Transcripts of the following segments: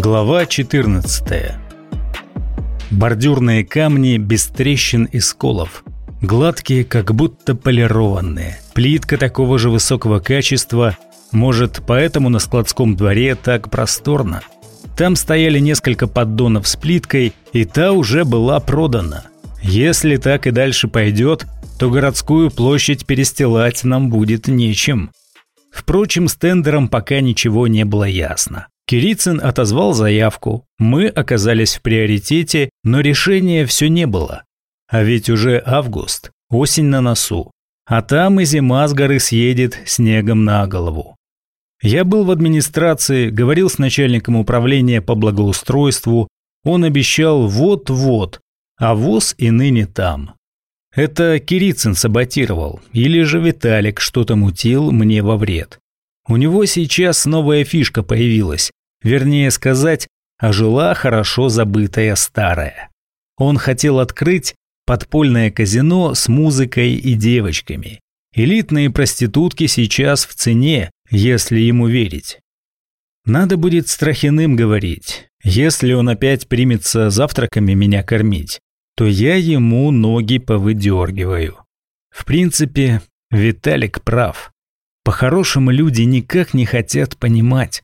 Глава 14 Бордюрные камни без трещин и сколов. Гладкие, как будто полированные. Плитка такого же высокого качества. Может, поэтому на складском дворе так просторно. Там стояли несколько поддонов с плиткой, и та уже была продана. Если так и дальше пойдет, то городскую площадь перестилать нам будет нечем. Впрочем, с тендером пока ничего не было ясно. Кирицын отозвал заявку, мы оказались в приоритете, но решения все не было. А ведь уже август, осень на носу, а там и зима с горы съедет снегом на голову. Я был в администрации, говорил с начальником управления по благоустройству, он обещал вот-вот, а ВОЗ и ныне там. Это Кирицын саботировал, или же Виталик что-то мутил мне во вред. У него сейчас новая фишка появилась, вернее сказать, ожила хорошо забытая старая. Он хотел открыть подпольное казино с музыкой и девочками. Элитные проститутки сейчас в цене, если ему верить. Надо будет Страхиным говорить. Если он опять примется завтраками меня кормить, то я ему ноги повыдергиваю. В принципе, Виталик прав. По-хорошему люди никак не хотят понимать.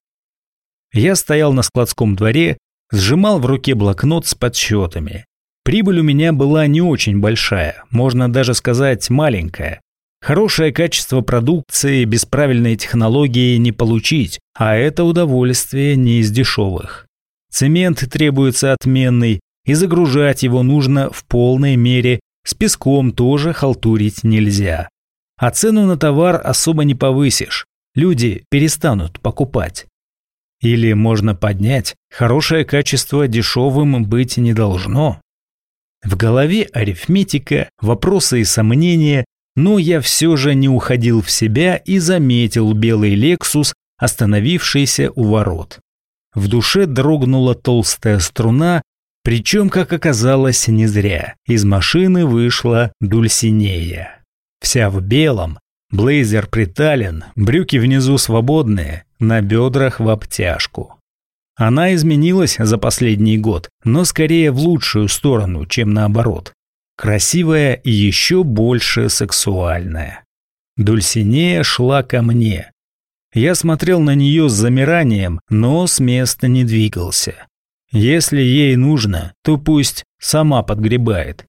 Я стоял на складском дворе, сжимал в руке блокнот с подсчетами. Прибыль у меня была не очень большая, можно даже сказать маленькая. Хорошее качество продукции без правильной технологии не получить, а это удовольствие не из дешевых. Цемент требуется отменный, и загружать его нужно в полной мере, с песком тоже халтурить нельзя. А цену на товар особо не повысишь, люди перестанут покупать. Или можно поднять, хорошее качество дешевым быть не должно. В голове арифметика, вопросы и сомнения, но я все же не уходил в себя и заметил белый «Лексус», остановившийся у ворот. В душе дрогнула толстая струна, причем, как оказалось, не зря. Из машины вышла Дульсинея. Вся в белом, блейзер притален, брюки внизу свободные, на бедрах в обтяжку. Она изменилась за последний год, но скорее в лучшую сторону, чем наоборот. Красивая и еще больше сексуальная. Дульсинея шла ко мне. Я смотрел на нее с замиранием, но с места не двигался. Если ей нужно, то пусть сама подгребает.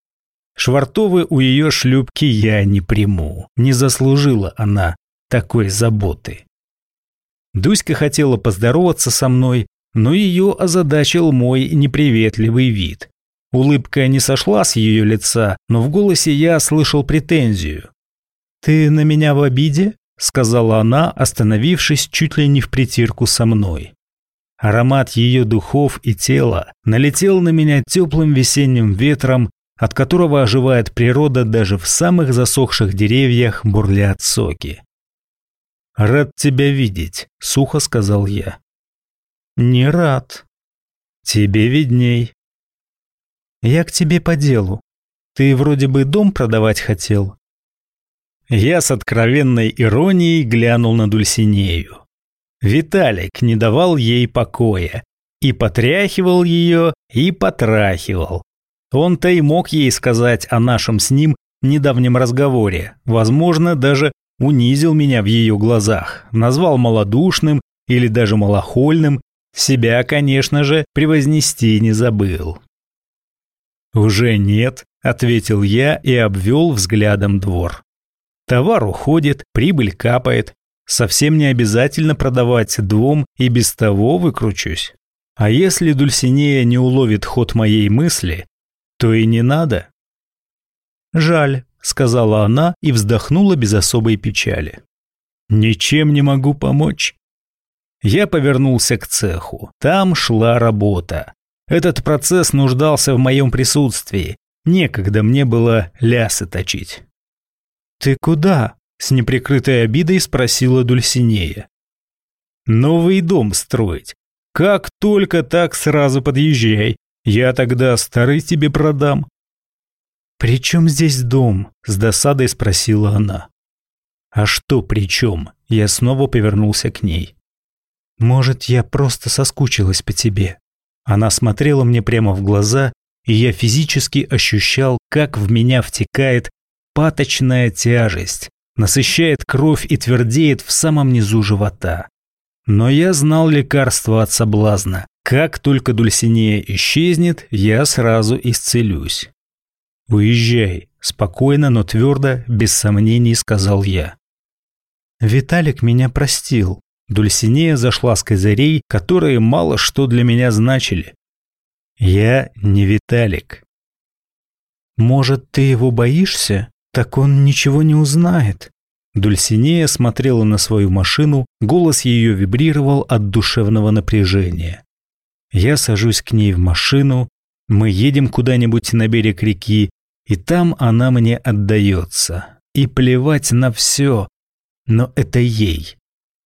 Швартовы у ее шлюпки я не приму. Не заслужила она такой заботы. Дуська хотела поздороваться со мной, но ее озадачил мой неприветливый вид. Улыбка не сошла с ее лица, но в голосе я слышал претензию. «Ты на меня в обиде?» – сказала она, остановившись чуть ли не в притирку со мной. Аромат ее духов и тела налетел на меня теплым весенним ветром, от которого оживает природа даже в самых засохших деревьях бурлят соки. «Рад тебя видеть», — сухо сказал я. «Не рад. Тебе видней». «Я к тебе по делу. Ты вроде бы дом продавать хотел». Я с откровенной иронией глянул на Дульсинею. Виталик не давал ей покоя. И потряхивал ее, и потрахивал. Он-то и мог ей сказать о нашем с ним недавнем разговоре. Возможно, даже унизил меня в ее глазах, назвал малодушным или даже малохольным, себя, конечно же, превознести не забыл. «Уже нет», — ответил я и обвел взглядом двор. Товар уходит, прибыль капает, Совсем не обязательно продавать двум и без того выкручусь. А если Дульсинея не уловит ход моей мысли, то и не надо. Жаль, сказала она и вздохнула без особой печали. Ничем не могу помочь. Я повернулся к цеху. Там шла работа. Этот процесс нуждался в моем присутствии. Некогда мне было лясы точить. «Ты куда?» С неприкрытой обидой спросила Дульсинея. «Новый дом строить. Как только так сразу подъезжай. Я тогда старый тебе продам». «При чем здесь дом?» – с досадой спросила она. «А что при чем?» – я снова повернулся к ней. Может, я просто соскучилась по тебе. Она смотрела мне прямо в глаза, и я физически ощущал, как в меня втекает паточная тяжесть, насыщает кровь и твердеет в самом низу живота. Но я знал лекарство от соблазна. Как только Дульсинея исчезнет, я сразу исцелюсь. «Уезжай», – спокойно, но твердо, без сомнений сказал я. Виталик меня простил. Дульсинея зашла с козырей, которые мало что для меня значили. Я не Виталик. Может, ты его боишься? Так он ничего не узнает. Дульсинея смотрела на свою машину, голос ее вибрировал от душевного напряжения. Я сажусь к ней в машину, мы едем куда-нибудь на берег реки, и там она мне отдается. И плевать на все, но это ей.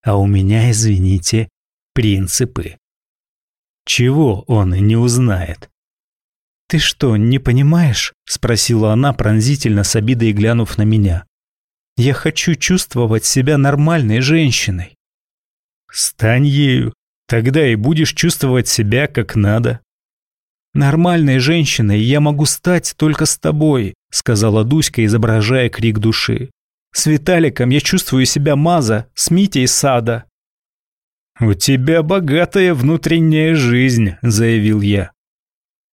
А у меня, извините, принципы. Чего он не узнает? «Ты что, не понимаешь?» – спросила она пронзительно с обидой глянув на меня. «Я хочу чувствовать себя нормальной женщиной». «Стань ею, тогда и будешь чувствовать себя как надо». «Нормальной женщиной я могу стать только с тобой», – сказала Дуська, изображая крик души. «С Виталиком я чувствую себя маза, с Митей сада». «У тебя богатая внутренняя жизнь», – заявил я.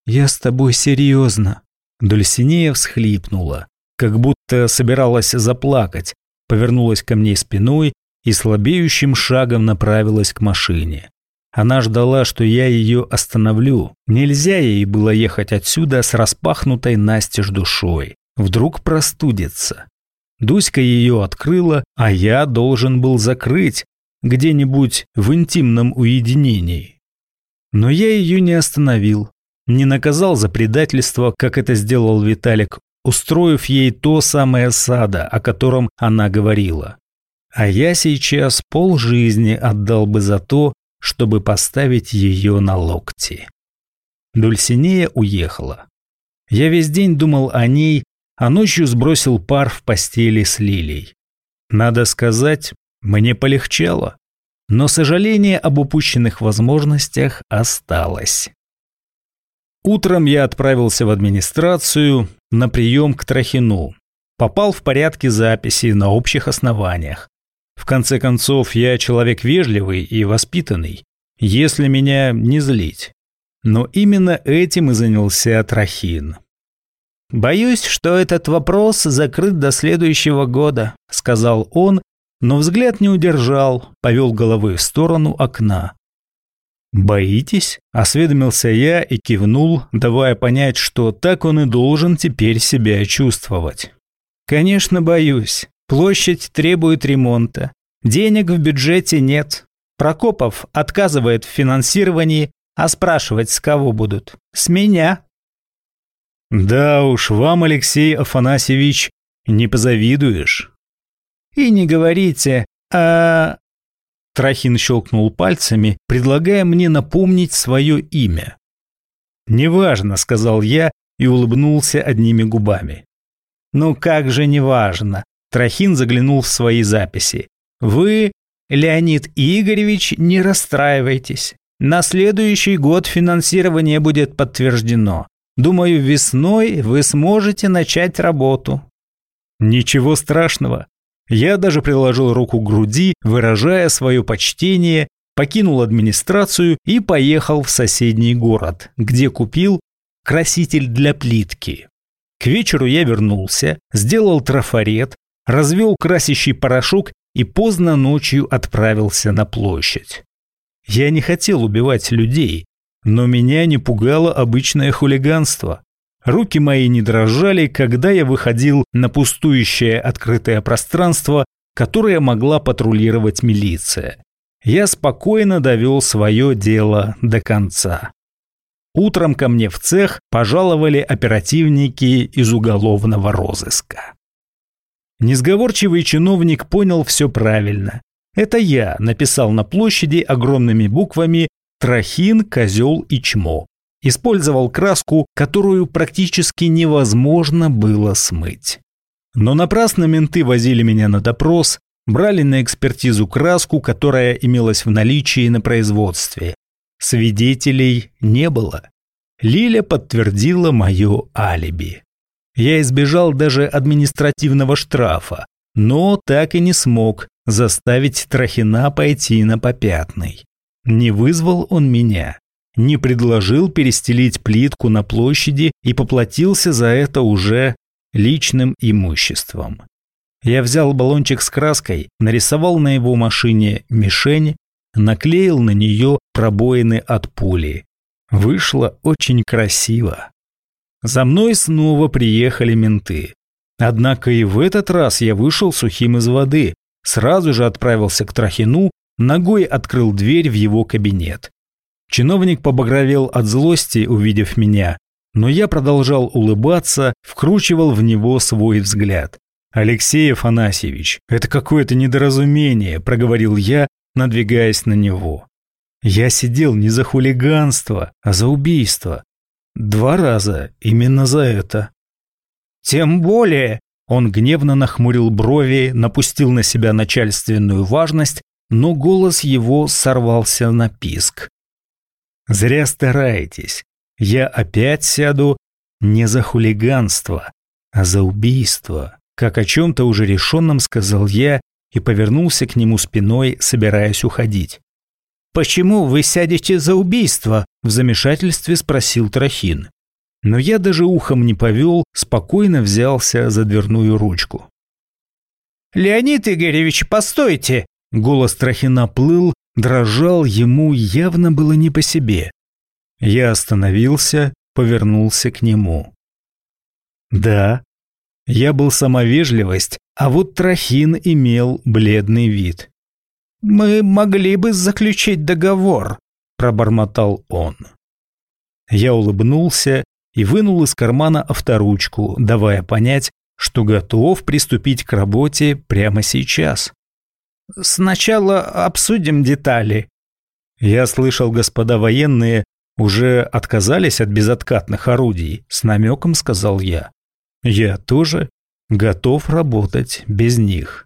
«Я с тобой серьезно». Дульсинея всхлипнула, как будто собиралась заплакать, повернулась ко мне спиной и слабеющим шагом направилась к машине. Она ждала, что я ее остановлю. Нельзя ей было ехать отсюда с распахнутой настежь душой. Вдруг простудится. Дуська ее открыла, а я должен был закрыть где-нибудь в интимном уединении. Но я ее не остановил, не наказал за предательство, как это сделал Виталик, устроив ей то самое сада, о котором она говорила. А я сейчас полжизни отдал бы за то, чтобы поставить ее на локти. Дульсинея уехала. Я весь день думал о ней, а ночью сбросил пар в постели с Лилей. Надо сказать, мне полегчало, но сожаление об упущенных возможностях осталось. Утром я отправился в администрацию на прием к Трахину. Попал в порядке записи на общих основаниях. В конце концов, я человек вежливый и воспитанный, если меня не злить. Но именно этим и занялся Трахин. «Боюсь, что этот вопрос закрыт до следующего года», – сказал он, но взгляд не удержал, повел головой в сторону окна. «Боитесь?» – осведомился я и кивнул, давая понять, что так он и должен теперь себя чувствовать. «Конечно, боюсь. Площадь требует ремонта. Денег в бюджете нет. Прокопов отказывает в финансировании, а спрашивать с кого будут? С меня». «Да уж, вам, Алексей Афанасьевич, не позавидуешь». «И не говорите, а Трахин щелкнул пальцами, предлагая мне напомнить свое имя. «Неважно», — сказал я и улыбнулся одними губами. «Ну как же неважно?» Трахин заглянул в свои записи. «Вы, Леонид Игоревич, не расстраивайтесь. На следующий год финансирование будет подтверждено. Думаю, весной вы сможете начать работу». «Ничего страшного. Я даже приложил руку к груди, выражая свое почтение, покинул администрацию и поехал в соседний город, где купил краситель для плитки. К вечеру я вернулся, сделал трафарет, развел красящий порошок и поздно ночью отправился на площадь. Я не хотел убивать людей, но меня не пугало обычное хулиганство. Руки мои не дрожали, когда я выходил на пустующее открытое пространство, которое могла патрулировать милиция. Я спокойно довел свое дело до конца. Утром ко мне в цех пожаловали оперативники из уголовного розыска. Несговорчивый чиновник понял все правильно. Это я написал на площади огромными буквами «Трохин, козел и чмо» использовал краску, которую практически невозможно было смыть. Но напрасно менты возили меня на допрос, брали на экспертизу краску, которая имелась в наличии на производстве. Свидетелей не было. Лиля подтвердила мое алиби. Я избежал даже административного штрафа, но так и не смог заставить Трохина пойти на попятный. Не вызвал он меня, не предложил перестелить плитку на площади и поплатился за это уже личным имуществом. Я взял баллончик с краской, нарисовал на его машине мишень, наклеил на нее пробоины от пули. Вышло очень красиво. За мной снова приехали менты. Однако и в этот раз я вышел сухим из воды, сразу же отправился к Трахину, ногой открыл дверь в его кабинет. Чиновник побагровел от злости, увидев меня, но я продолжал улыбаться, вкручивал в него свой взгляд. «Алексей Афанасьевич, это какое-то недоразумение», – проговорил я, надвигаясь на него. «Я сидел не за хулиганство, а за убийство. Два раза именно за это». «Тем более», – он гневно нахмурил брови, напустил на себя начальственную важность, но голос его сорвался на писк. «Зря стараетесь. Я опять сяду не за хулиганство, а за убийство», как о чем-то уже решенном сказал я и повернулся к нему спиной, собираясь уходить. «Почему вы сядете за убийство?» – в замешательстве спросил Трохин. Но я даже ухом не повел, спокойно взялся за дверную ручку. «Леонид Игоревич, постойте!» Голос Трохина плыл, дрожал, ему явно было не по себе. Я остановился, повернулся к нему. «Да». Я был самовежливость, а вот Трохин имел бледный вид. «Мы могли бы заключить договор», – пробормотал он. Я улыбнулся и вынул из кармана авторучку, давая понять, что готов приступить к работе прямо сейчас. «Сначала обсудим детали». Я слышал, господа военные уже отказались от безоткатных орудий, с намеком сказал я. Я тоже готов работать без них.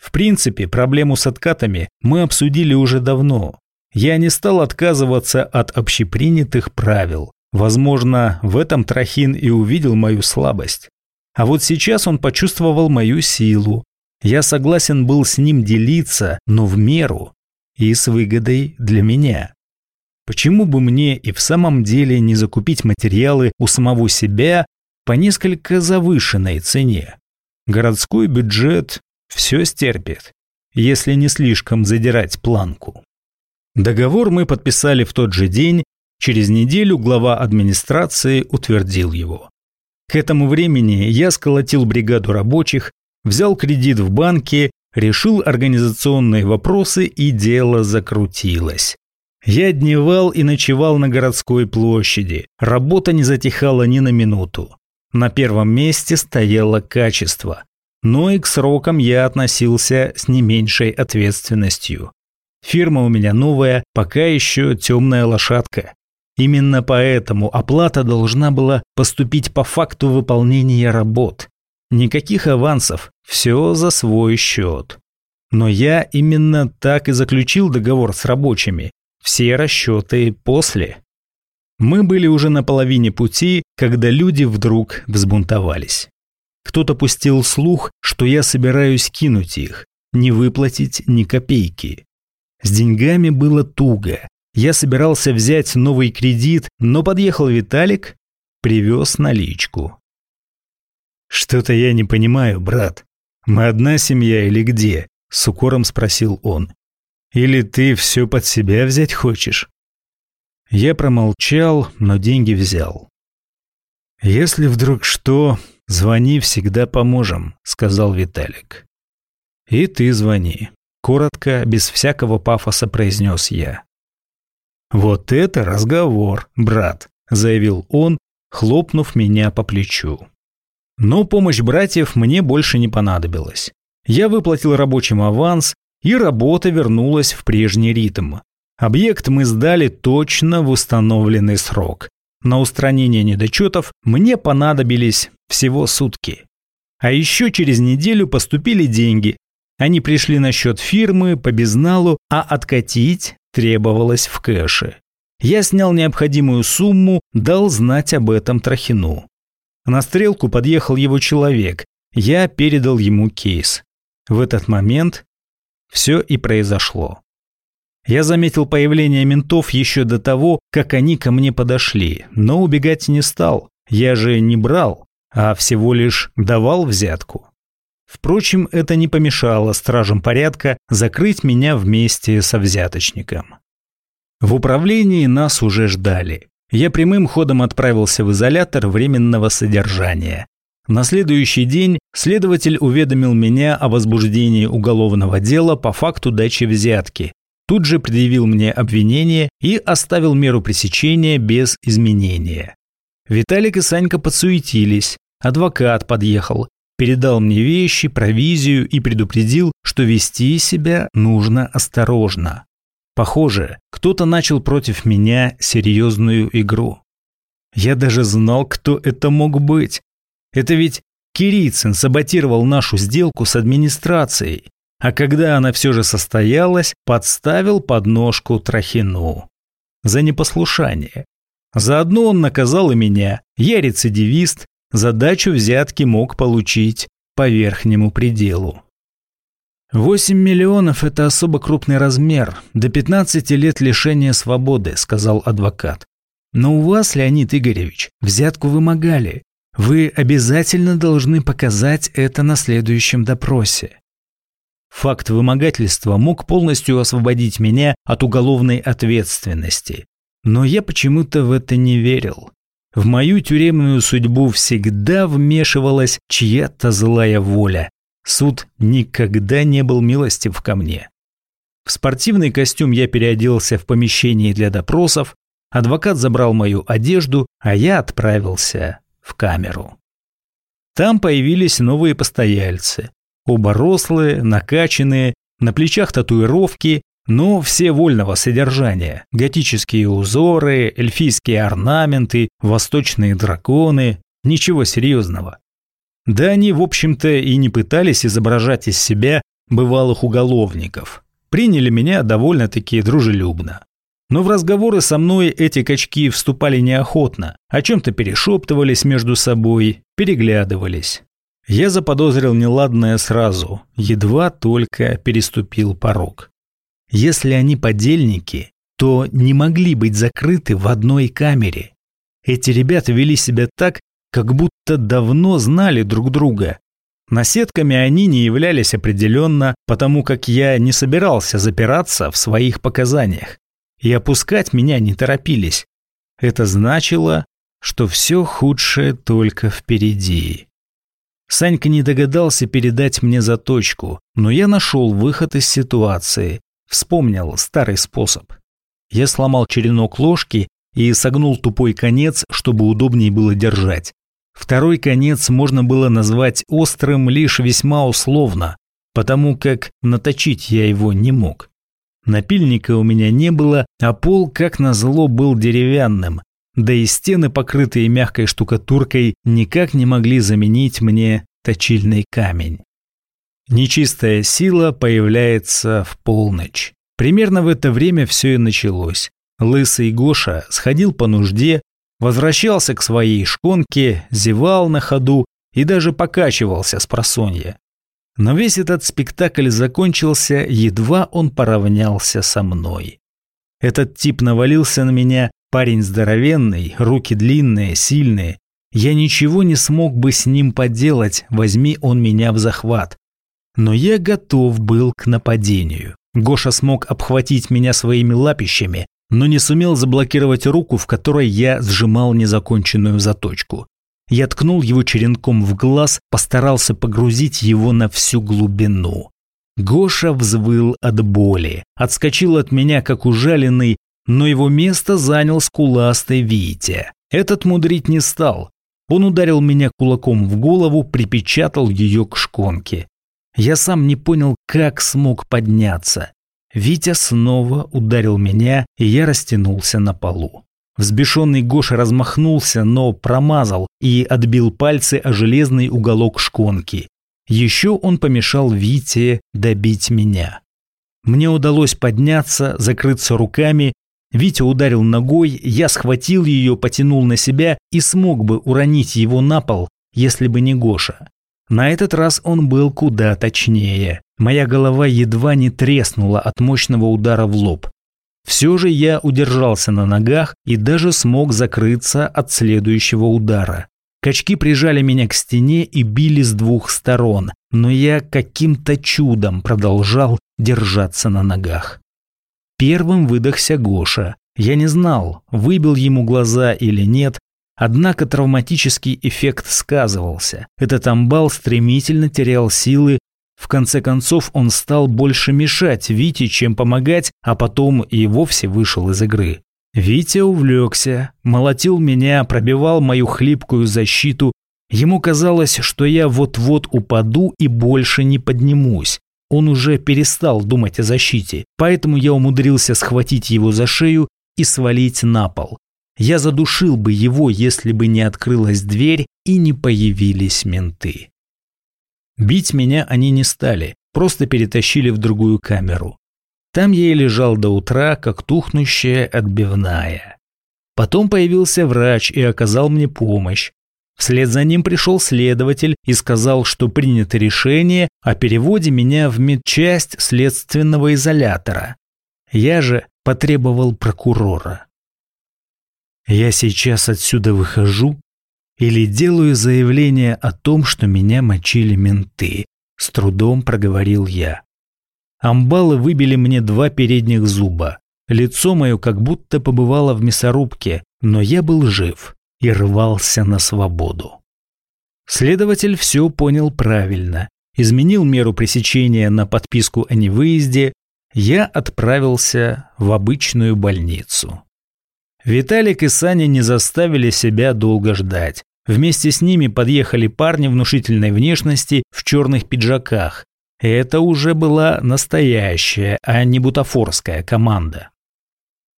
В принципе, проблему с откатами мы обсудили уже давно. Я не стал отказываться от общепринятых правил. Возможно, в этом Трохин и увидел мою слабость. А вот сейчас он почувствовал мою силу. Я согласен был с ним делиться, но в меру и с выгодой для меня. Почему бы мне и в самом деле не закупить материалы у самого себя по несколько завышенной цене. Городской бюджет все стерпит, если не слишком задирать планку. Договор мы подписали в тот же день, через неделю глава администрации утвердил его. К этому времени я сколотил бригаду рабочих, взял кредит в банке, решил организационные вопросы и дело закрутилось. Я дневал и ночевал на городской площади, работа не затихала ни на минуту. На первом месте стояло качество, но и к срокам я относился с не меньшей ответственностью. Фирма у меня новая, пока еще темная лошадка. Именно поэтому оплата должна была поступить по факту выполнения работ. Никаких авансов, все за свой счет. Но я именно так и заключил договор с рабочими. Все расчеты после. Мы были уже на половине пути, когда люди вдруг взбунтовались. Кто-то пустил слух, что я собираюсь кинуть их, не выплатить ни копейки. С деньгами было туго. Я собирался взять новый кредит, но подъехал Виталик, привез наличку. «Что-то я не понимаю, брат. Мы одна семья или где?» – с укором спросил он. «Или ты все под себя взять хочешь?» Я промолчал, но деньги взял. «Если вдруг что, звони, всегда поможем», — сказал Виталик. «И ты звони», — коротко, без всякого пафоса произнес я. «Вот это разговор, брат», — заявил он, хлопнув меня по плечу. Но помощь братьев мне больше не понадобилась. Я выплатил рабочим аванс, и работа вернулась в прежний ритм. Объект мы сдали точно в установленный срок. На устранение недочетов мне понадобились всего сутки. А еще через неделю поступили деньги. Они пришли на счет фирмы по безналу, а откатить требовалось в кэше. Я снял необходимую сумму, дал знать об этом Трохину. На стрелку подъехал его человек. Я передал ему кейс. В этот момент все и произошло. Я заметил появление ментов еще до того, как они ко мне подошли, но убегать не стал. Я же не брал, а всего лишь давал взятку. Впрочем, это не помешало стражам порядка закрыть меня вместе со взяточником. В управлении нас уже ждали. Я прямым ходом отправился в изолятор временного содержания. На следующий день следователь уведомил меня о возбуждении уголовного дела по факту дачи взятки. Тут же предъявил мне обвинение и оставил меру пресечения без изменения. Виталик и Санька подсуетились. Адвокат подъехал, передал мне вещи, провизию и предупредил, что вести себя нужно осторожно. Похоже, кто-то начал против меня серьезную игру. Я даже знал, кто это мог быть. Это ведь Кирицын саботировал нашу сделку с администрацией, а когда она все же состоялась, подставил подножку Трохину. За непослушание. Заодно он наказал и меня. Я рецидивист, задачу взятки мог получить по верхнему пределу. 8 миллионов – это особо крупный размер, до 15 лет лишения свободы, сказал адвокат. Но у вас, Леонид Игоревич, взятку вымогали. Вы обязательно должны показать это на следующем допросе. Факт вымогательства мог полностью освободить меня от уголовной ответственности. Но я почему-то в это не верил. В мою тюремную судьбу всегда вмешивалась чья-то злая воля. Суд никогда не был милостив ко мне. В спортивный костюм я переоделся в помещении для допросов, адвокат забрал мою одежду, а я отправился в камеру. Там появились новые постояльцы. Оба рослые, накачанные, на плечах татуировки, но все вольного содержания. Готические узоры, эльфийские орнаменты, восточные драконы. Ничего серьезного. Да они, в общем-то, и не пытались изображать из себя бывалых уголовников. Приняли меня довольно-таки дружелюбно. Но в разговоры со мной эти качки вступали неохотно, о чем-то перешептывались между собой, переглядывались. Я заподозрил неладное сразу, едва только переступил порог. Если они подельники, то не могли быть закрыты в одной камере. Эти ребята вели себя так, как будто давно знали друг друга. Наседками они не являлись определенно, потому как я не собирался запираться в своих показаниях. И опускать меня не торопились. Это значило, что все худшее только впереди. Санька не догадался передать мне заточку, но я нашел выход из ситуации. Вспомнил старый способ. Я сломал черенок ложки и согнул тупой конец, чтобы удобнее было держать. Второй конец можно было назвать острым лишь весьма условно, потому как наточить я его не мог. Напильника у меня не было, а пол, как назло, был деревянным, да и стены, покрытые мягкой штукатуркой, никак не могли заменить мне точильный камень. Нечистая сила появляется в полночь. Примерно в это время все и началось. Лысый Гоша сходил по нужде, возвращался к своей шконке, зевал на ходу и даже покачивался с просонья. Но весь этот спектакль закончился, едва он поравнялся со мной. Этот тип навалился на меня, парень здоровенный, руки длинные, сильные. Я ничего не смог бы с ним поделать, возьми он меня в захват. Но я готов был к нападению. Гоша смог обхватить меня своими лапищами, но не сумел заблокировать руку, в которой я сжимал незаконченную заточку. Я ткнул его черенком в глаз, постарался погрузить его на всю глубину. Гоша взвыл от боли, отскочил от меня как ужаленный, но его место занял скуластый Витя. Этот мудрить не стал. Он ударил меня кулаком в голову, припечатал ее к шконке. Я сам не понял, как смог подняться. Витя снова ударил меня, и я растянулся на полу. Взбешенный Гоша размахнулся, но промазал и отбил пальцы о железный уголок шконки. Еще он помешал Вите добить меня. Мне удалось подняться, закрыться руками. Витя ударил ногой, я схватил ее, потянул на себя и смог бы уронить его на пол, если бы не Гоша. На этот раз он был куда точнее. Моя голова едва не треснула от мощного удара в лоб. Все же я удержался на ногах и даже смог закрыться от следующего удара. Качки прижали меня к стене и били с двух сторон, но я каким-то чудом продолжал держаться на ногах. Первым выдохся Гоша. Я не знал, выбил ему глаза или нет, однако травматический эффект сказывался. Этот амбал стремительно терял силы, в конце концов он стал больше мешать Вите, чем помогать, а потом и вовсе вышел из игры. Витя увлекся, молотил меня, пробивал мою хлипкую защиту. Ему казалось, что я вот-вот упаду и больше не поднимусь. Он уже перестал думать о защите, поэтому я умудрился схватить его за шею и свалить на пол. Я задушил бы его, если бы не открылась дверь и не появились менты. Бить меня они не стали, просто перетащили в другую камеру. Там я и лежал до утра, как тухнущая отбивная. Потом появился врач и оказал мне помощь. Вслед за ним пришел следователь и сказал, что принято решение о переводе меня в медчасть следственного изолятора. Я же потребовал прокурора. Я сейчас отсюда выхожу или делаю заявление о том, что меня мочили менты, с трудом проговорил я. Амбалы выбили мне два передних зуба. Лицо мое как будто побывало в мясорубке, но я был жив и рвался на свободу. Следователь все понял правильно, изменил меру пресечения на подписку о невыезде, я отправился в обычную больницу. Виталик и Саня не заставили себя долго ждать. Вместе с ними подъехали парни внушительной внешности в черных пиджаках, это уже была настоящая, а не бутафорская команда.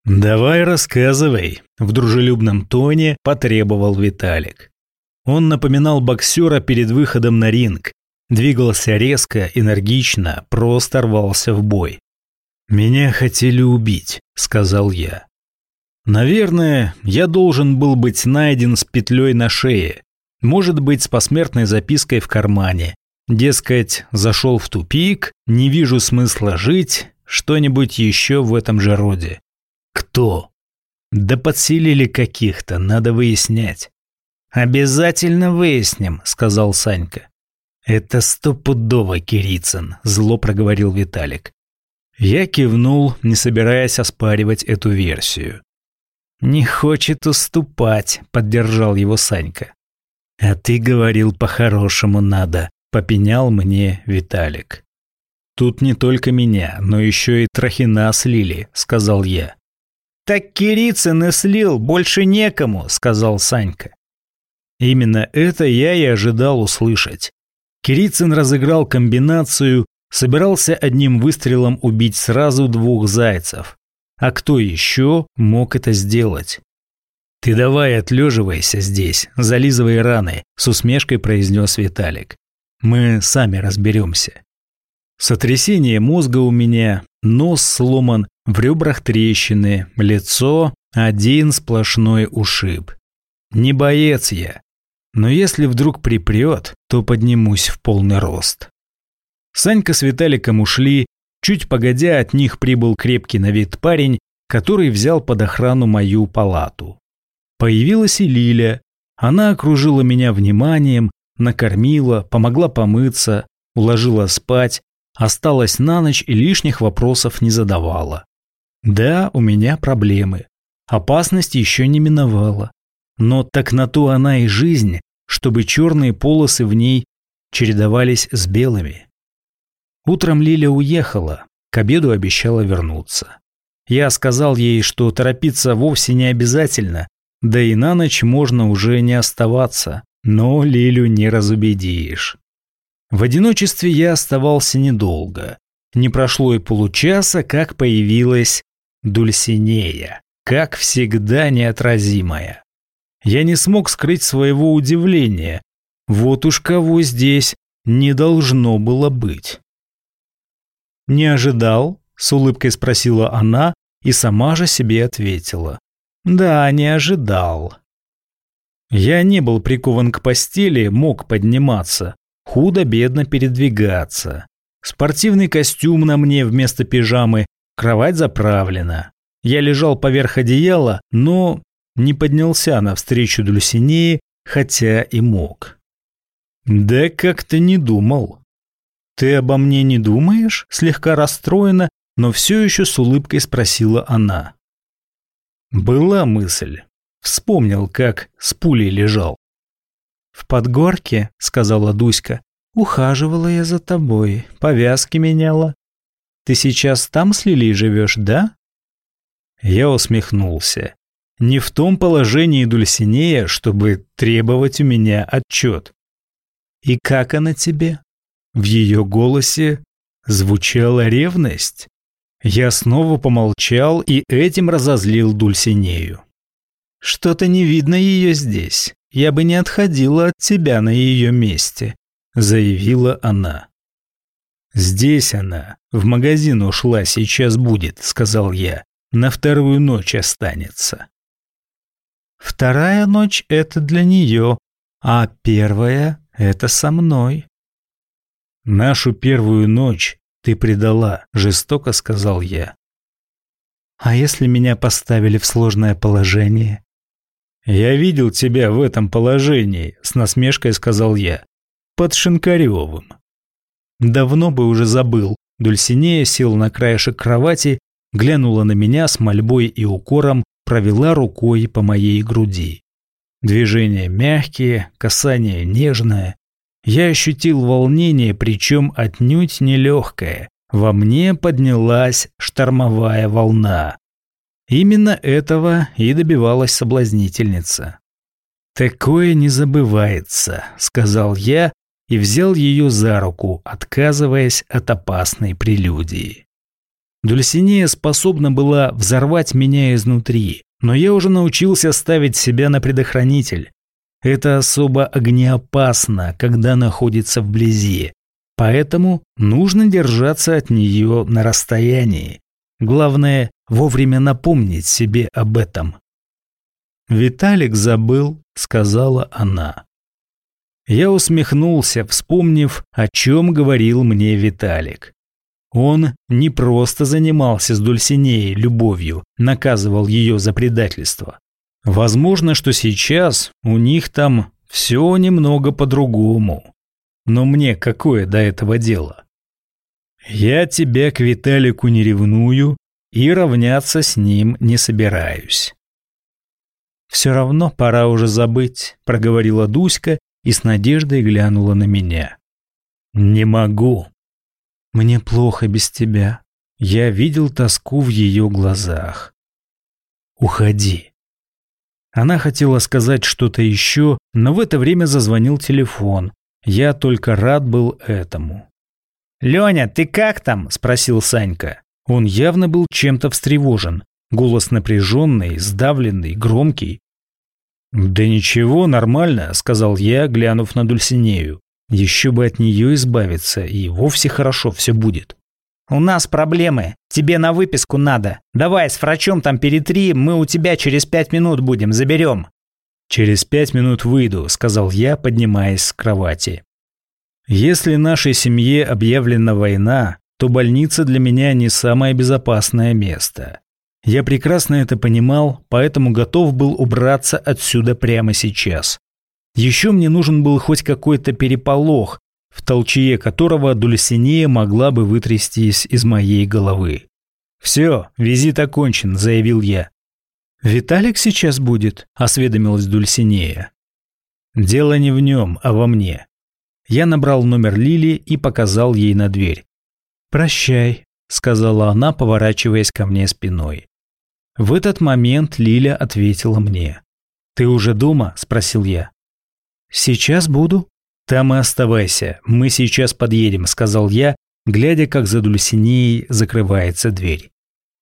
«Давай рассказывай», – в дружелюбном тоне потребовал Виталик. Он напоминал боксера перед выходом на ринг. Двигался резко, энергично, просто рвался в бой. «Меня хотели убить», – сказал я. «Наверное, я должен был быть найден с петлей на шее, может быть, с посмертной запиской в кармане, Дескать, зашел в тупик, не вижу смысла жить, что-нибудь еще в этом же роде. Кто? Да подселили каких-то, надо выяснять. Обязательно выясним, сказал Санька. Это стопудово Кирицын, зло проговорил Виталик. Я кивнул, не собираясь оспаривать эту версию. «Не хочет уступать», — поддержал его Санька. «А ты говорил, по-хорошему надо», попенял мне Виталик. Тут не только меня, но еще и Трохина слили, сказал я. Так Кирицын и слил, больше некому, сказал Санька. Именно это я и ожидал услышать. Кирицын разыграл комбинацию, собирался одним выстрелом убить сразу двух зайцев. А кто еще мог это сделать? «Ты давай отлеживайся здесь, зализывай раны», – с усмешкой произнес Виталик. Мы сами разберемся. Сотрясение мозга у меня, нос сломан, в ребрах трещины, лицо – один сплошной ушиб. Не боец я, но если вдруг припрет, то поднимусь в полный рост. Санька с Виталиком ушли, чуть погодя от них прибыл крепкий на вид парень, который взял под охрану мою палату. Появилась и Лиля, она окружила меня вниманием, накормила, помогла помыться, уложила спать, осталась на ночь и лишних вопросов не задавала. Да, у меня проблемы. Опасность еще не миновала. Но так на то она и жизнь, чтобы черные полосы в ней чередовались с белыми. Утром Лиля уехала, к обеду обещала вернуться. Я сказал ей, что торопиться вовсе не обязательно, да и на ночь можно уже не оставаться. Но Лилю не разубедишь. В одиночестве я оставался недолго. Не прошло и получаса, как появилась Дульсинея, как всегда неотразимая. Я не смог скрыть своего удивления. Вот уж кого здесь не должно было быть. «Не ожидал?» – с улыбкой спросила она и сама же себе ответила. «Да, не ожидал». Я не был прикован к постели, мог подниматься, худо-бедно передвигаться. Спортивный костюм на мне вместо пижамы, кровать заправлена. Я лежал поверх одеяла, но не поднялся навстречу Дульсинеи, хотя и мог. «Да как-то не думал». «Ты обо мне не думаешь?» – слегка расстроена, но все еще с улыбкой спросила она. Была мысль. Вспомнил, как с пулей лежал. «В подгорке», – сказала Дуська, – «ухаживала я за тобой, повязки меняла. Ты сейчас там с Лилией живешь, да?» Я усмехнулся. Не в том положении Дульсинея, чтобы требовать у меня отчет. «И как она тебе?» В ее голосе звучала ревность. Я снова помолчал и этим разозлил Дульсинею. «Что-то не видно ее здесь. Я бы не отходила от тебя на ее месте», – заявила она. «Здесь она. В магазин ушла, сейчас будет», – сказал я. «На вторую ночь останется». «Вторая ночь – это для нее, а первая – это со мной». «Нашу первую ночь ты предала», – жестоко сказал я. «А если меня поставили в сложное положение?» «Я видел тебя в этом положении», – с насмешкой сказал я. «Под Шинкаревым». Давно бы уже забыл. Дульсинея села на краешек кровати, глянула на меня с мольбой и укором, провела рукой по моей груди. Движения мягкие, касание нежное. Я ощутил волнение, причем отнюдь нелегкое. Во мне поднялась штормовая волна. Именно этого и добивалась соблазнительница. «Такое не забывается», — сказал я и взял ее за руку, отказываясь от опасной прелюдии. Дульсинея способна была взорвать меня изнутри, но я уже научился ставить себя на предохранитель. Это особо огнеопасно, когда находится вблизи, поэтому нужно держаться от нее на расстоянии. Главное, вовремя напомнить себе об этом. «Виталик забыл», — сказала она. Я усмехнулся, вспомнив, о чем говорил мне Виталик. Он не просто занимался с Дульсинеей любовью, наказывал ее за предательство. Возможно, что сейчас у них там все немного по-другому. Но мне какое до этого дело? Я тебя к Виталику не ревную и равняться с ним не собираюсь. «Все равно пора уже забыть», – проговорила Дуська и с надеждой глянула на меня. «Не могу», мне плохо без тебя. Я видел тоску в ее глазах. Уходи. Она хотела сказать что-то еще, но в это время зазвонил телефон. Я только рад был этому. «Леня, ты как там?» – спросил Санька. Он явно был чем-то встревожен. Голос напряженный, сдавленный, громкий. «Да ничего, нормально», – сказал я, глянув на Дульсинею. Еще бы от нее избавиться, и вовсе хорошо все будет. «У нас проблемы. Тебе на выписку надо. Давай с врачом там перетри, мы у тебя через пять минут будем, заберем». «Через пять минут выйду», — сказал я, поднимаясь с кровати. «Если нашей семье объявлена война, то больница для меня не самое безопасное место. Я прекрасно это понимал, поэтому готов был убраться отсюда прямо сейчас. Еще мне нужен был хоть какой-то переполох, в толчье которого Дульсинея могла бы вытрястись из моей головы. «Все, визит окончен», — заявил я. «Виталик сейчас будет», — осведомилась Дульсинея. «Дело не в нем, а во мне». Я набрал номер Лили и показал ей на дверь. «Прощай», — сказала она, поворачиваясь ко мне спиной. В этот момент Лиля ответила мне. «Ты уже дома?» – спросил я. «Сейчас буду». «Там и оставайся, мы сейчас подъедем», – сказал я, глядя, как за Дульсинеей закрывается дверь.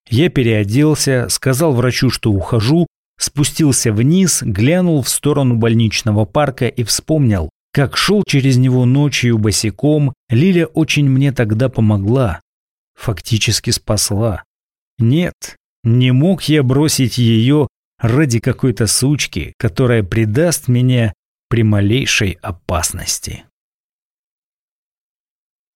Я переоделся, сказал врачу, что ухожу, спустился вниз, глянул в сторону больничного парка и вспомнил, Как шел через него ночью босиком, Лиля очень мне тогда помогла. Фактически спасла. Нет, не мог я бросить ее ради какой-то сучки, которая предаст меня при малейшей опасности.